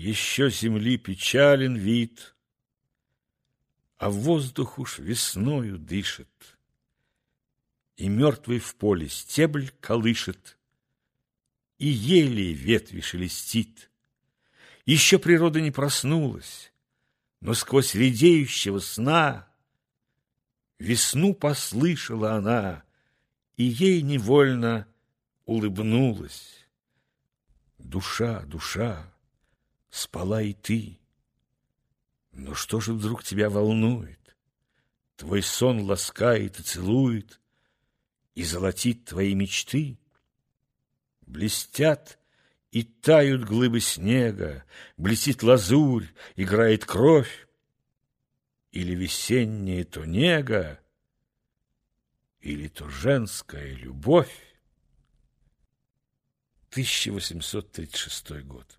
Еще земли печален вид, А воздух уж весною дышит, И мертвый в поле стебль колышет, И еле ветви шелестит. Еще природа не проснулась, Но сквозь редеющего сна Весну послышала она, И ей невольно улыбнулась. Душа, душа, спала и ты. Но что же вдруг тебя волнует? Твой сон ласкает и целует, И золотит твои мечты. Блестят и тают глыбы снега, Блестит лазурь, играет кровь, Или весенняя то нега, Или то женская любовь. 1836 год.